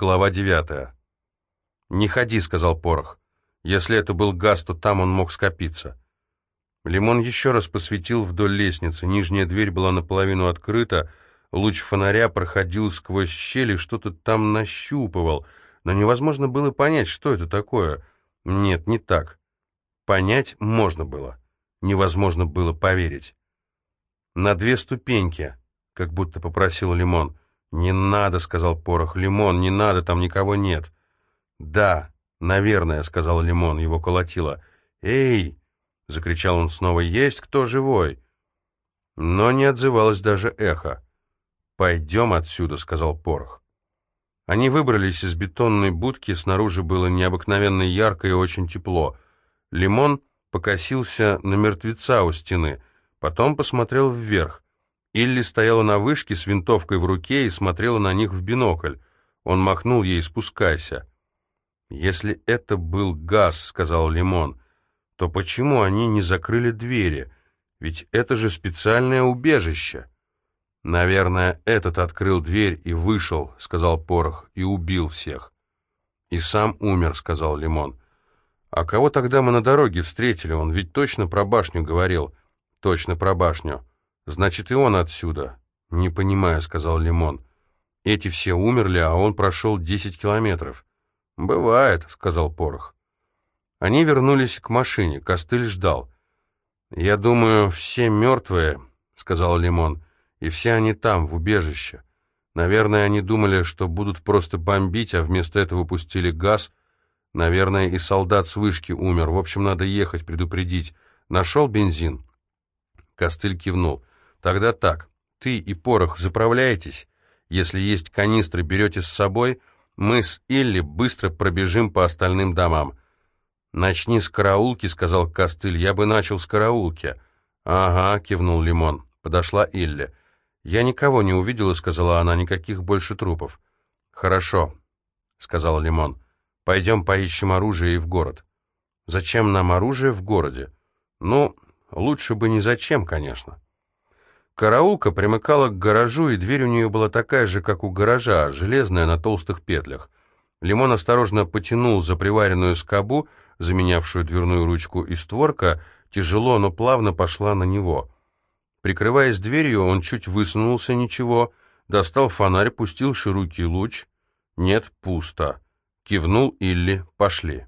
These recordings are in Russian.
Глава девятая. «Не ходи», — сказал Порох. «Если это был газ, то там он мог скопиться». Лимон еще раз посветил вдоль лестницы. Нижняя дверь была наполовину открыта. Луч фонаря проходил сквозь щели, что-то там нащупывал. Но невозможно было понять, что это такое. Нет, не так. Понять можно было. Невозможно было поверить. «На две ступеньки», — как будто попросил Лимон. «Не надо», — сказал Порох. «Лимон, не надо, там никого нет». «Да, наверное», — сказал Лимон, его колотило. «Эй!» — закричал он снова. «Есть кто живой?» Но не отзывалось даже эхо. «Пойдем отсюда», — сказал Порох. Они выбрались из бетонной будки, снаружи было необыкновенно ярко и очень тепло. Лимон покосился на мертвеца у стены, потом посмотрел вверх. Илли стояла на вышке с винтовкой в руке и смотрела на них в бинокль. Он махнул ей «спускайся». «Если это был газ», — сказал Лимон, — «то почему они не закрыли двери? Ведь это же специальное убежище». «Наверное, этот открыл дверь и вышел», — сказал Порох, — «и убил всех». «И сам умер», — сказал Лимон. «А кого тогда мы на дороге встретили? Он ведь точно про башню говорил». «Точно про башню». «Значит, и он отсюда». «Не понимаю», — сказал Лимон. «Эти все умерли, а он прошел десять километров». «Бывает», — сказал Порох. Они вернулись к машине. Костыль ждал. «Я думаю, все мертвые», — сказал Лимон. «И все они там, в убежище. Наверное, они думали, что будут просто бомбить, а вместо этого пустили газ. Наверное, и солдат с вышки умер. В общем, надо ехать, предупредить. Нашел бензин?» Костыль кивнул. Тогда так, ты и Порох заправляетесь. Если есть канистры, берете с собой. Мы с Илли быстро пробежим по остальным домам. «Начни с караулки», — сказал Костыль. «Я бы начал с караулки». «Ага», — кивнул Лимон. Подошла Илли. «Я никого не увидела», — сказала она, — «никаких больше трупов». «Хорошо», — сказал Лимон. «Пойдем поищем оружие и в город». «Зачем нам оружие в городе?» «Ну, лучше бы не зачем, конечно». Караулка примыкала к гаражу, и дверь у нее была такая же, как у гаража, железная на толстых петлях. Лимон осторожно потянул за приваренную скобу, заменявшую дверную ручку, и створка тяжело, но плавно пошла на него. Прикрываясь дверью, он чуть высунулся, ничего, достал фонарь, пустил широкий луч. Нет, пусто. Кивнул Илли, пошли.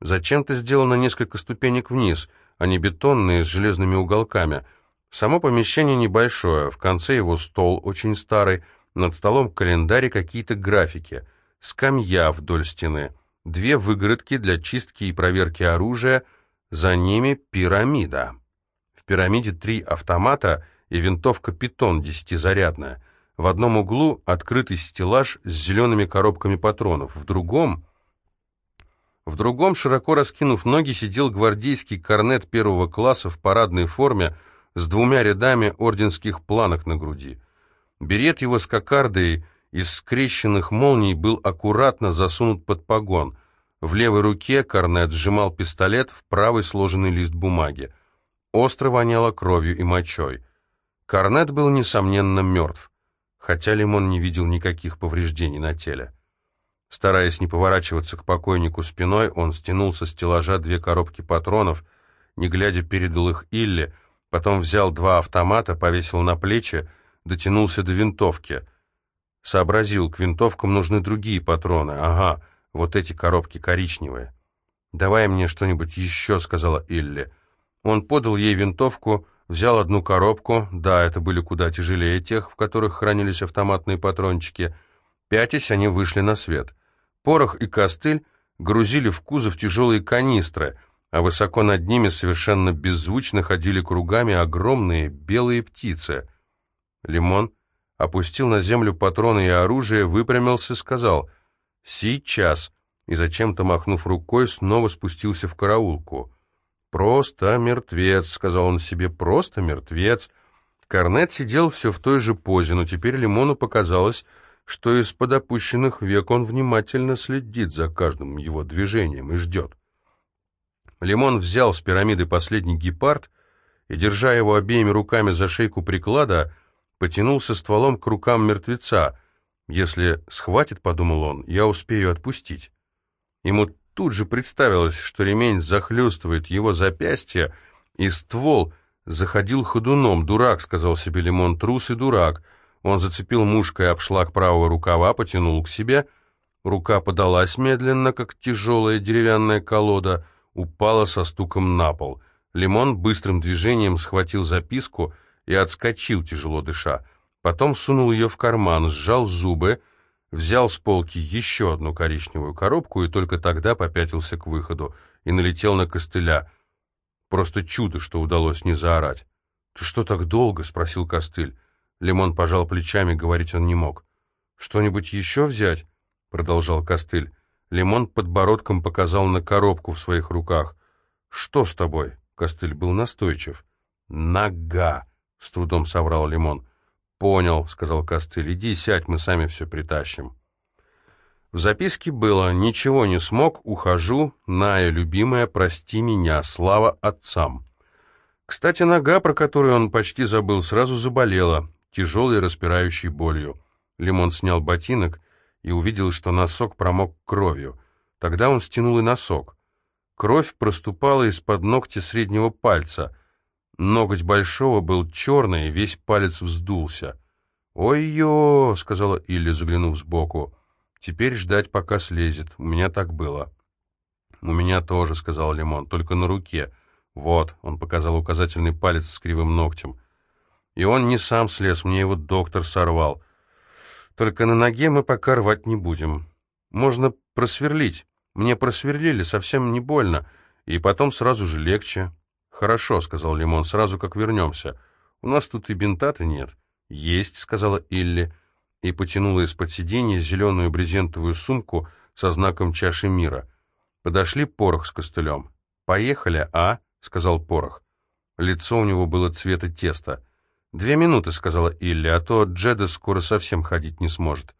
Зачем-то сделано несколько ступенек вниз, они бетонные, с железными уголками — Само помещение небольшое, в конце его стол очень старый, над столом календарь и какие-то графики, скамья вдоль стены, две выгородки для чистки и проверки оружия, за ними пирамида. В пирамиде три автомата и винтовка «Питон» десятизарядная. В одном углу открытый стеллаж с зелеными коробками патронов, в другом... В другом, широко раскинув ноги, сидел гвардейский корнет первого класса в парадной форме, с двумя рядами орденских планок на груди. Берет его с кокардой из скрещенных молний был аккуратно засунут под погон. В левой руке корнет сжимал пистолет, в правой сложенный лист бумаги. Остро воняло кровью и мочой. Корнет был, несомненно, мертв, хотя Лимон не видел никаких повреждений на теле. Стараясь не поворачиваться к покойнику спиной, он стянул со стеллажа две коробки патронов, не глядя передал их Илле, Потом взял два автомата, повесил на плечи, дотянулся до винтовки. Сообразил, к винтовкам нужны другие патроны. Ага, вот эти коробки коричневые. «Давай мне что-нибудь еще», — сказала Илли. Он подал ей винтовку, взял одну коробку, да, это были куда тяжелее тех, в которых хранились автоматные патрончики. Пятясь, они вышли на свет. Порох и костыль грузили в кузов тяжелые канистры — а высоко над ними совершенно беззвучно ходили кругами огромные белые птицы. Лимон опустил на землю патроны и оружие, выпрямился, сказал «Сейчас», и зачем-то, махнув рукой, снова спустился в караулку. «Просто мертвец», — сказал он себе, — «просто мертвец». Корнет сидел все в той же позе, но теперь Лимону показалось, что из-под опущенных век он внимательно следит за каждым его движением и ждет. Лимон взял с пирамиды последний гепард и, держа его обеими руками за шейку приклада, потянулся стволом к рукам мертвеца. Если схватит, подумал он, я успею отпустить. Ему тут же представилось, что ремень захлестывает его запястье, и ствол заходил ходуном. «Дурак», — сказал себе Лимон, — «трус и дурак». Он зацепил мушкой обшлаг правого рукава, потянул к себе. Рука подалась медленно, как тяжелая деревянная колода, упала со стуком на пол. Лимон быстрым движением схватил записку и отскочил, тяжело дыша. Потом сунул ее в карман, сжал зубы, взял с полки еще одну коричневую коробку и только тогда попятился к выходу и налетел на костыля. Просто чудо, что удалось не заорать. «Ты что так долго?» — спросил костыль. Лимон пожал плечами, говорить он не мог. «Что-нибудь еще взять?» — продолжал костыль. Лимон подбородком показал на коробку в своих руках. «Что с тобой?» — костыль был настойчив. «Нога!» — с трудом соврал Лимон. «Понял», — сказал Костыль, — «иди сядь, мы сами все притащим». В записке было «Ничего не смог, ухожу, Ная, любимая, прости меня, слава отцам». Кстати, нога, про которую он почти забыл, сразу заболела, тяжелой распирающей болью. Лимон снял ботинок и увидел, что носок промок кровью. Тогда он стянул и носок. Кровь проступала из-под ногтя среднего пальца — Ноготь большого был черный, весь палец вздулся. «Ой-ё!» — сказала Илли, заглянув сбоку. «Теперь ждать, пока слезет. У меня так было». «У меня тоже», — сказал Лимон, — «только на руке». «Вот», — он показал указательный палец с кривым ногтем. «И он не сам слез, мне его доктор сорвал. Только на ноге мы пока рвать не будем. Можно просверлить. Мне просверлили, совсем не больно, и потом сразу же легче». «Хорошо», — сказал Лимон, — «сразу как вернемся. У нас тут и бинта-то нет». «Есть», — сказала Илли, и потянула из-под сиденья зеленую брезентовую сумку со знаком чаши мира. Подошли Порох с костылем. «Поехали, а?» — сказал Порох. Лицо у него было цвета теста. «Две минуты», — сказала Илли, — «а то Джеда скоро совсем ходить не сможет».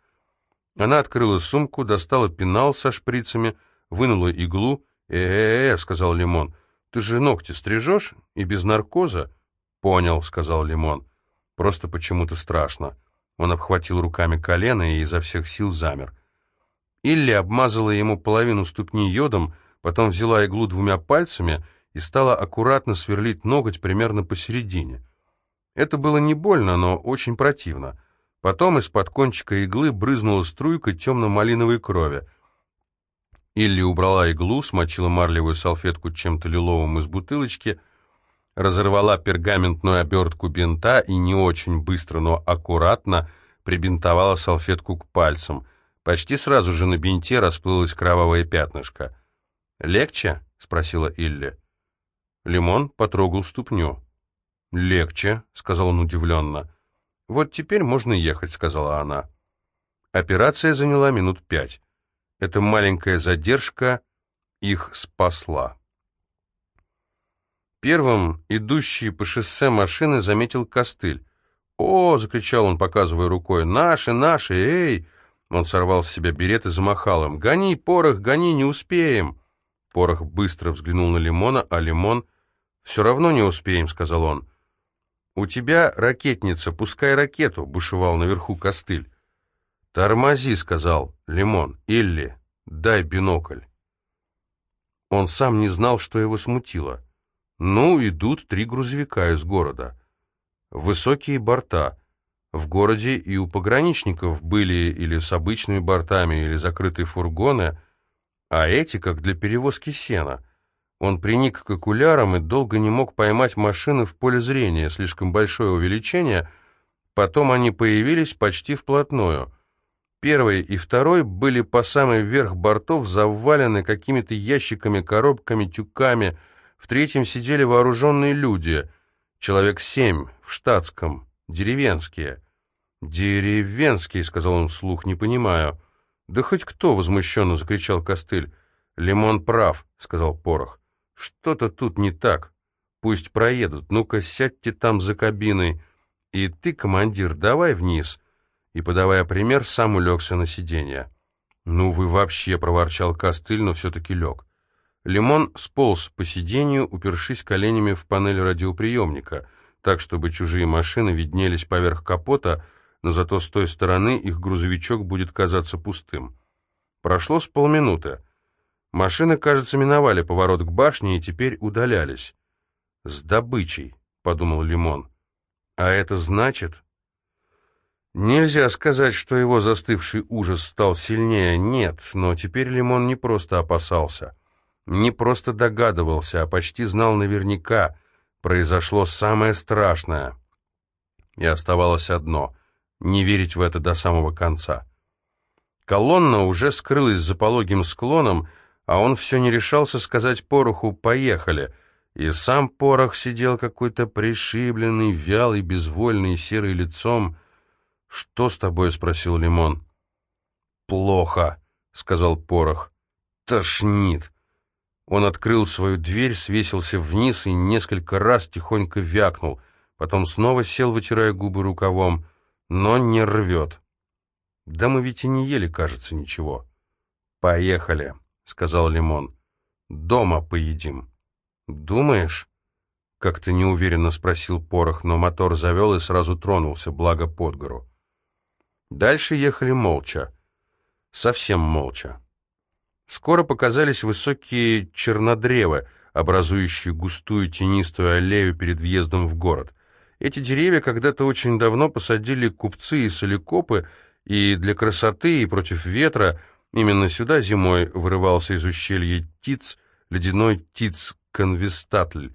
Она открыла сумку, достала пенал со шприцами, вынула иглу. «Э-э-э», — сказал Лимон, — ты же ногти стрижешь и без наркоза?» «Понял», — сказал Лимон. «Просто почему-то страшно». Он обхватил руками колено и изо всех сил замер. Илли обмазала ему половину ступни йодом, потом взяла иглу двумя пальцами и стала аккуратно сверлить ноготь примерно посередине. Это было не больно, но очень противно. Потом из-под кончика иглы брызнула струйка темно-малиновой крови — Илли убрала иглу, смочила марлевую салфетку чем-то лиловым из бутылочки, разорвала пергаментную обертку бинта и не очень быстро, но аккуратно прибинтовала салфетку к пальцам. Почти сразу же на бинте расплылось кровавое пятнышко. «Легче?» — спросила Илли. Лимон потрогал ступню. «Легче», — сказал он удивленно. «Вот теперь можно ехать», — сказала она. Операция заняла минут пять. Эта маленькая задержка их спасла. Первым идущий по шоссе машины заметил костыль. «О!» — закричал он, показывая рукой. «Наши, наши! Эй!» Он сорвал с себя берет и замахал им. «Гони, Порох, гони, не успеем!» Порох быстро взглянул на Лимона, а Лимон... «Все равно не успеем», — сказал он. «У тебя ракетница, пускай ракету», — бушевал наверху костыль. «Тормози», — сказал Лимон. «Илли, дай бинокль». Он сам не знал, что его смутило. Ну, идут три грузовика из города. Высокие борта. В городе и у пограничников были или с обычными бортами, или закрытые фургоны, а эти как для перевозки сена. Он приник к окулярам и долго не мог поймать машины в поле зрения, слишком большое увеличение. Потом они появились почти вплотную — Первый и второй были по самый верх бортов завалены какими-то ящиками, коробками, тюками. В третьем сидели вооруженные люди, человек семь, в штатском, деревенские. «Деревенские», — сказал он вслух, — «не понимаю». «Да хоть кто!» — возмущенно закричал Костыль. «Лимон прав», — сказал Порох. «Что-то тут не так. Пусть проедут. Ну-ка, сядьте там за кабиной. И ты, командир, давай вниз и, подавая пример, сам улегся на сиденье. «Ну вы вообще!» — проворчал Костыль, но все-таки лег. Лимон сполз по сиденью, упершись коленями в панель радиоприемника, так, чтобы чужие машины виднелись поверх капота, но зато с той стороны их грузовичок будет казаться пустым. Прошло с полминуты. Машины, кажется, миновали поворот к башне и теперь удалялись. «С добычей», — подумал Лимон. «А это значит...» Нельзя сказать, что его застывший ужас стал сильнее, нет, но теперь Лимон не просто опасался, не просто догадывался, а почти знал наверняка, произошло самое страшное. И оставалось одно — не верить в это до самого конца. Колонна уже скрылась за пологим склоном, а он все не решался сказать пороху «поехали», и сам порох сидел какой-то пришибленный, вялый, безвольный, серый лицом, «Что с тобой?» — спросил Лимон. «Плохо», — сказал Порох. «Тошнит». Он открыл свою дверь, свесился вниз и несколько раз тихонько вякнул, потом снова сел, вытирая губы рукавом, но не рвет. «Да мы ведь и не ели, кажется, ничего». «Поехали», — сказал Лимон. «Дома поедим». «Думаешь?» — как-то неуверенно спросил Порох, но мотор завел и сразу тронулся, благо под гору. Дальше ехали молча. Совсем молча. Скоро показались высокие чернодревы, образующие густую тенистую аллею перед въездом в город. Эти деревья когда-то очень давно посадили купцы и соликопы, и для красоты, и против ветра именно сюда зимой вырывался из ущелья Тиц, ледяной Тиц-конвистатль,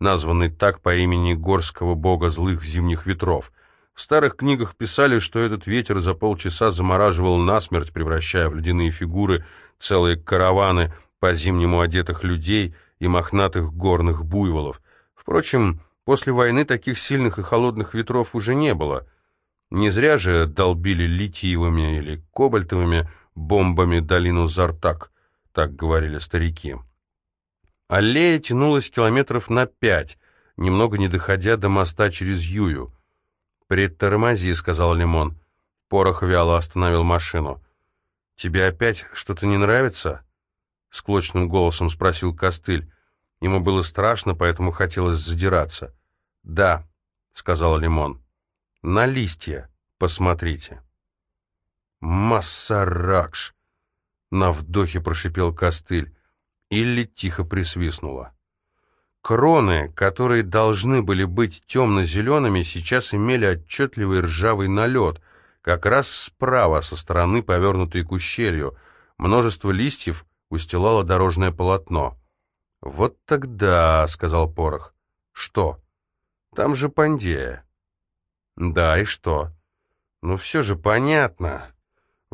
названный так по имени горского бога злых зимних ветров — в старых книгах писали, что этот ветер за полчаса замораживал насмерть, превращая в ледяные фигуры целые караваны по-зимнему одетых людей и мохнатых горных буйволов. Впрочем, после войны таких сильных и холодных ветров уже не было. Не зря же долбили литиевыми или кобальтовыми бомбами долину Зартак, так говорили старики. Аллея тянулась километров на пять, немного не доходя до моста через Юю. «Притормози», — сказал Лимон. Порох вяло остановил машину. «Тебе опять что-то не нравится?» — склочным голосом спросил Костыль. Ему было страшно, поэтому хотелось задираться. «Да», — сказал Лимон. «На листья посмотрите». «Массаракш!» — на вдохе прошипел Костыль. Илли тихо присвистнула. Кроны, которые должны были быть темно-зелеными, сейчас имели отчетливый ржавый налет, как раз справа, со стороны, повернутой к ущелью. Множество листьев устилало дорожное полотно. «Вот тогда», — сказал Порох. «Что? Там же Пандея». «Да, и что?» «Ну все же понятно», —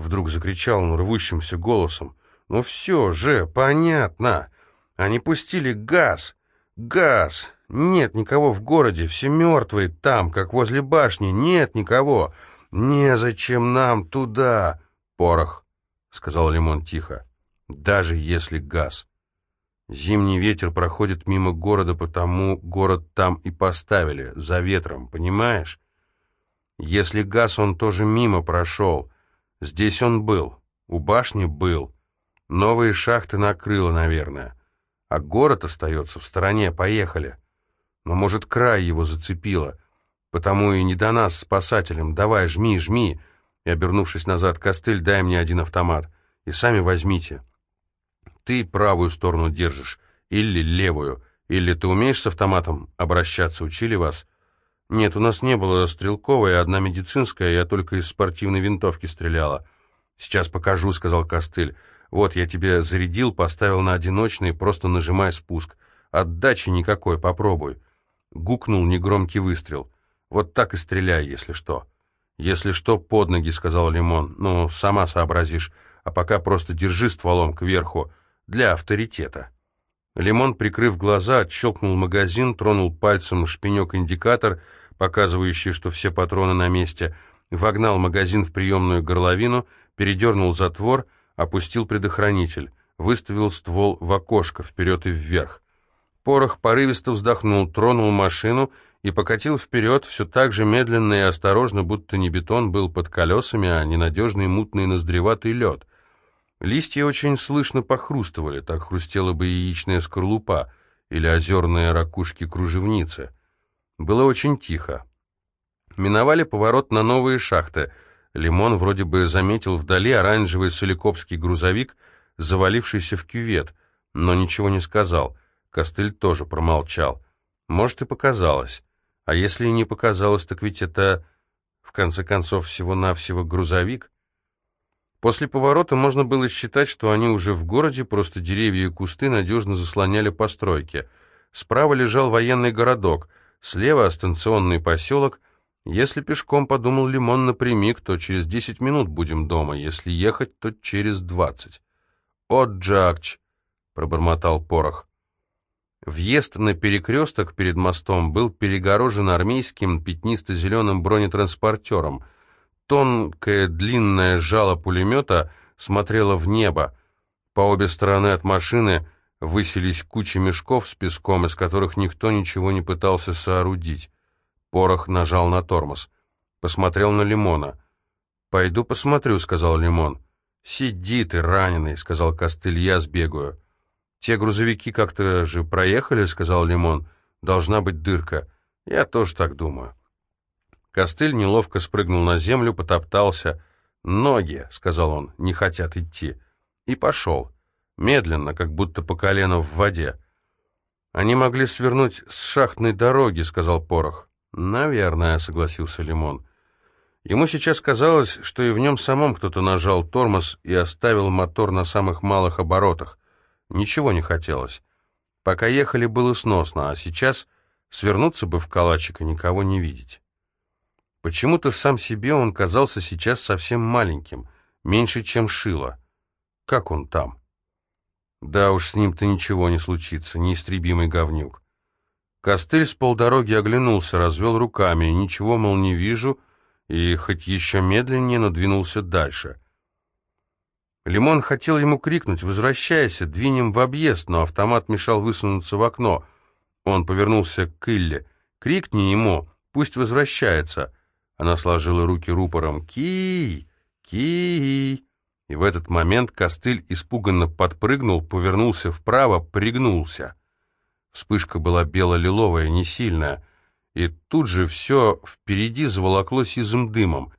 вдруг закричал он рвущимся голосом. «Ну все же понятно. Они пустили газ». «Газ! Нет никого в городе, все мертвые там, как возле башни, нет никого! Незачем нам туда!» «Порох!» — сказал Лимон тихо. «Даже если газ!» Зимний ветер проходит мимо города, потому город там и поставили, за ветром, понимаешь? Если газ, он тоже мимо прошел. Здесь он был, у башни был. Новые шахты накрыло, наверное а город остается в стороне, поехали. Но, может, край его зацепило, потому и не до нас, спасателям, давай, жми, жми. И, обернувшись назад, костыль, дай мне один автомат, и сами возьмите. Ты правую сторону держишь, или левую, или ты умеешь с автоматом обращаться, учили вас? Нет, у нас не было стрелковой, одна медицинская, я только из спортивной винтовки стреляла. Сейчас покажу, сказал костыль. Вот я тебе зарядил, поставил на одиночный, просто нажимай спуск. Отдачи никакой, попробуй. Гукнул негромкий выстрел. Вот так и стреляй, если что. Если что, под ноги, сказал Лимон. Ну, сама сообразишь. А пока просто держи стволом кверху. Для авторитета. Лимон, прикрыв глаза, отщелкнул магазин, тронул пальцем шпинек-индикатор, показывающий, что все патроны на месте, вогнал магазин в приемную горловину, передернул затвор — опустил предохранитель, выставил ствол в окошко, вперед и вверх. Порох порывисто вздохнул, тронул машину и покатил вперед, все так же медленно и осторожно, будто не бетон был под колесами, а ненадежный мутный ноздреватый лед. Листья очень слышно похрустывали, так хрустела бы яичная скорлупа или озерные ракушки кружевницы. Было очень тихо. Миновали поворот на новые шахты. Лимон вроде бы заметил вдали оранжевый соликопский грузовик, завалившийся в кювет, но ничего не сказал. Костыль тоже промолчал. Может, и показалось. А если и не показалось, так ведь это, в конце концов, всего-навсего грузовик. После поворота можно было считать, что они уже в городе, просто деревья и кусты надежно заслоняли постройки. Справа лежал военный городок, слева станционный поселок. Если пешком, подумал Лимон напрямик, то через десять минут будем дома, если ехать, то через двадцать. «О, Джакч!» — пробормотал Порох. Въезд на перекресток перед мостом был перегорожен армейским пятнисто-зеленым бронетранспортером. Тонкое длинное жало пулемета смотрело в небо. По обе стороны от машины высились кучи мешков с песком, из которых никто ничего не пытался соорудить. Порох нажал на тормоз. Посмотрел на Лимона. «Пойду посмотрю», — сказал Лимон. «Сиди ты, раненый», — сказал Костыль, — «я сбегаю». «Те грузовики как-то же проехали», — сказал Лимон. «Должна быть дырка». «Я тоже так думаю». Костыль неловко спрыгнул на землю, потоптался. «Ноги», — сказал он, — «не хотят идти». И пошел. Медленно, как будто по колено в воде. «Они могли свернуть с шахтной дороги», — сказал Порох. «Наверное», — согласился Лимон. Ему сейчас казалось, что и в нем самом кто-то нажал тормоз и оставил мотор на самых малых оборотах. Ничего не хотелось. Пока ехали, было сносно, а сейчас свернуться бы в калачик и никого не видеть. Почему-то сам себе он казался сейчас совсем маленьким, меньше, чем Шило. Как он там? Да уж, с ним-то ничего не случится, неистребимый говнюк. Костыль с полдороги оглянулся, развел руками, ничего, мол, не вижу, и хоть еще медленнее надвинулся дальше. Лимон хотел ему крикнуть «Возвращайся, двинем в объезд», но автомат мешал высунуться в окно. Он повернулся к Илле. «Крикни ему, пусть возвращается». Она сложила руки рупором «Ки! Ки!» И в этот момент костыль испуганно подпрыгнул, повернулся вправо, пригнулся. Вспышка была бело-лиловая, не сильная, и тут же все впереди заволокло сизым дымом.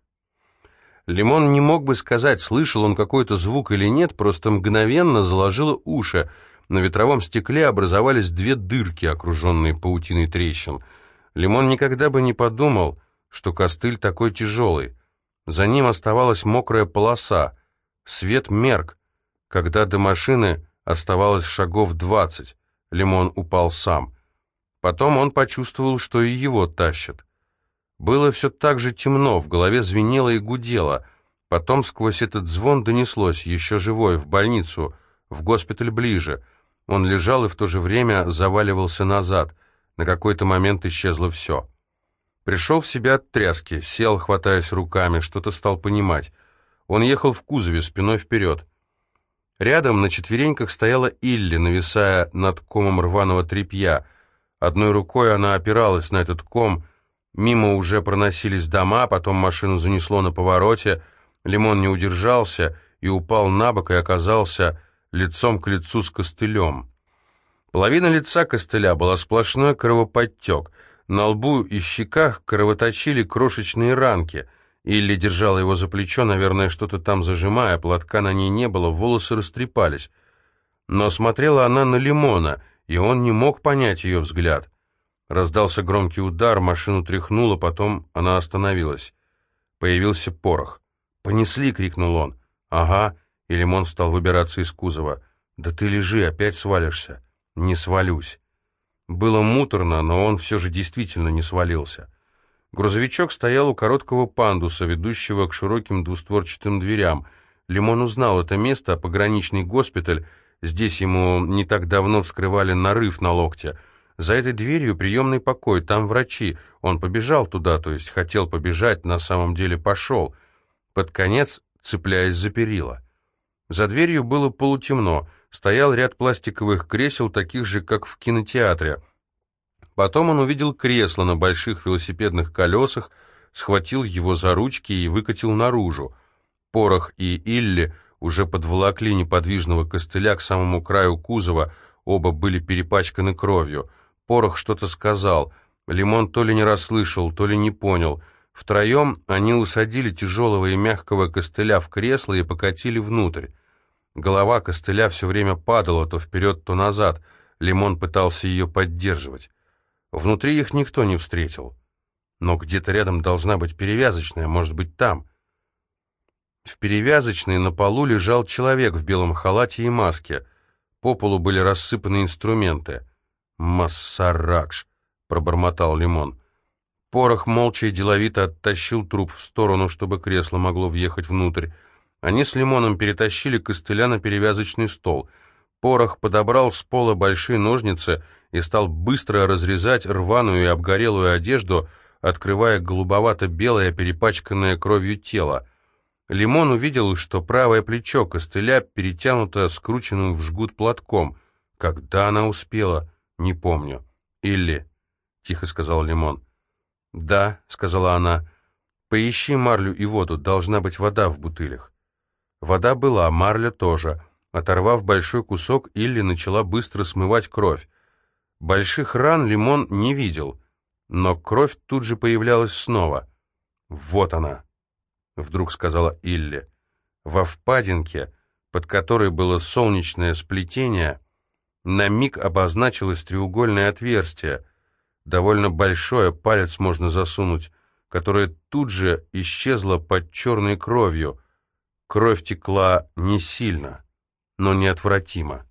Лимон не мог бы сказать, слышал он какой-то звук или нет, просто мгновенно заложило уши. На ветровом стекле образовались две дырки, окруженные паутиной трещин. Лимон никогда бы не подумал, что костыль такой тяжелый. За ним оставалась мокрая полоса. Свет мерк. Когда до машины оставалось шагов двадцать, Лимон упал сам. Потом он почувствовал, что и его тащат. Было все так же темно, в голове звенело и гудело. Потом сквозь этот звон донеслось, еще живой, в больницу, в госпиталь ближе. Он лежал и в то же время заваливался назад. На какой-то момент исчезло все. Пришел в себя от тряски, сел, хватаясь руками, что-то стал понимать. Он ехал в кузове, спиной вперед. Рядом на четвереньках стояла Илли, нависая над комом рваного тряпья. Одной рукой она опиралась на этот ком, Мимо уже проносились дома, потом машину занесло на повороте. Лимон не удержался и упал на бок и оказался лицом к лицу с костылем. Половина лица костыля была сплошной кровоподтек. На лбу и щеках кровоточили крошечные ранки. Илли держала его за плечо, наверное, что-то там зажимая, платка на ней не было, волосы растрепались. Но смотрела она на Лимона, и он не мог понять ее взгляд. Раздался громкий удар, машину тряхнуло, потом она остановилась. Появился порох. «Понесли!» — крикнул он. «Ага!» — и Лимон стал выбираться из кузова. «Да ты лежи, опять свалишься!» «Не свалюсь!» Было муторно, но он все же действительно не свалился. Грузовичок стоял у короткого пандуса, ведущего к широким двустворчатым дверям. Лимон узнал это место, пограничный госпиталь. Здесь ему не так давно вскрывали нарыв на локте — за этой дверью приемный покой, там врачи. Он побежал туда, то есть хотел побежать, на самом деле пошел. Под конец, цепляясь за перила. За дверью было полутемно. Стоял ряд пластиковых кресел, таких же, как в кинотеатре. Потом он увидел кресло на больших велосипедных колесах, схватил его за ручки и выкатил наружу. Порох и Илли уже подволокли неподвижного костыля к самому краю кузова, оба были перепачканы кровью — Порох что-то сказал. Лимон то ли не расслышал, то ли не понял. Втроем они усадили тяжелого и мягкого костыля в кресло и покатили внутрь. Голова костыля все время падала то вперед, то назад. Лимон пытался ее поддерживать. Внутри их никто не встретил. Но где-то рядом должна быть перевязочная, может быть, там. В перевязочной на полу лежал человек в белом халате и маске. По полу были рассыпаны инструменты. «Массаракш», — пробормотал Лимон. Порох молча и деловито оттащил труп в сторону, чтобы кресло могло въехать внутрь. Они с Лимоном перетащили костыля на перевязочный стол. Порох подобрал с пола большие ножницы и стал быстро разрезать рваную и обгорелую одежду, открывая голубовато-белое, перепачканное кровью тело. Лимон увидел, что правое плечо костыля перетянуто скрученным в жгут платком. Когда она успела, не помню. «Илли», — тихо сказал Лимон. «Да», — сказала она, — «поищи марлю и воду, должна быть вода в бутылях». Вода была, марля тоже. Оторвав большой кусок, Илли начала быстро смывать кровь. Больших ран Лимон не видел, но кровь тут же появлялась снова. «Вот она», — вдруг сказала Илли. Во впадинке, под которой было солнечное сплетение, на миг обозначилось треугольное отверстие, довольно большое, палец можно засунуть, которое тут же исчезло под черной кровью. Кровь текла не сильно, но неотвратимо.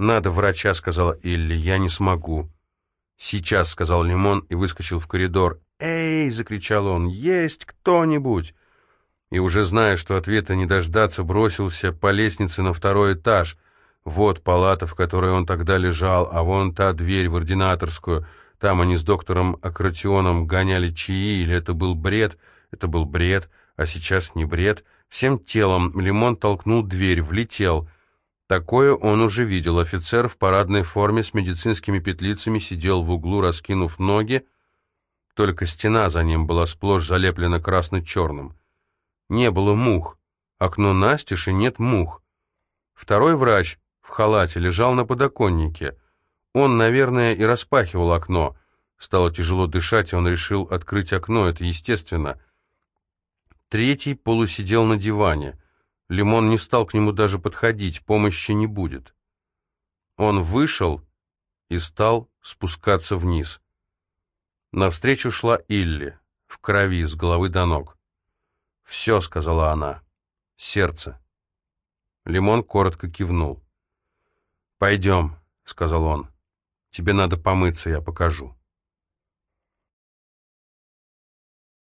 «Надо врача», — сказала Илли, — «я не смогу». «Сейчас», — сказал Лимон и выскочил в коридор. «Эй!» — закричал он. «Есть кто-нибудь!» И уже зная, что ответа не дождаться, бросился по лестнице на второй этаж. Вот палата, в которой он тогда лежал, а вон та дверь в ординаторскую — там они с доктором Акратионом гоняли чаи, или это был бред? Это был бред, а сейчас не бред. Всем телом Лимон толкнул дверь, влетел. Такое он уже видел. Офицер в парадной форме с медицинскими петлицами сидел в углу, раскинув ноги. Только стена за ним была сплошь залеплена красно-черным. Не было мух. Окно настежь и нет мух. Второй врач в халате лежал на подоконнике — он, наверное, и распахивал окно. Стало тяжело дышать, и он решил открыть окно, это естественно. Третий полусидел на диване. Лимон не стал к нему даже подходить, помощи не будет. Он вышел и стал спускаться вниз. Навстречу шла Илли, в крови, с головы до ног. «Все», — сказала она, — «сердце». Лимон коротко кивнул. «Пойдем», — сказал он. Тебе надо помыться, я покажу.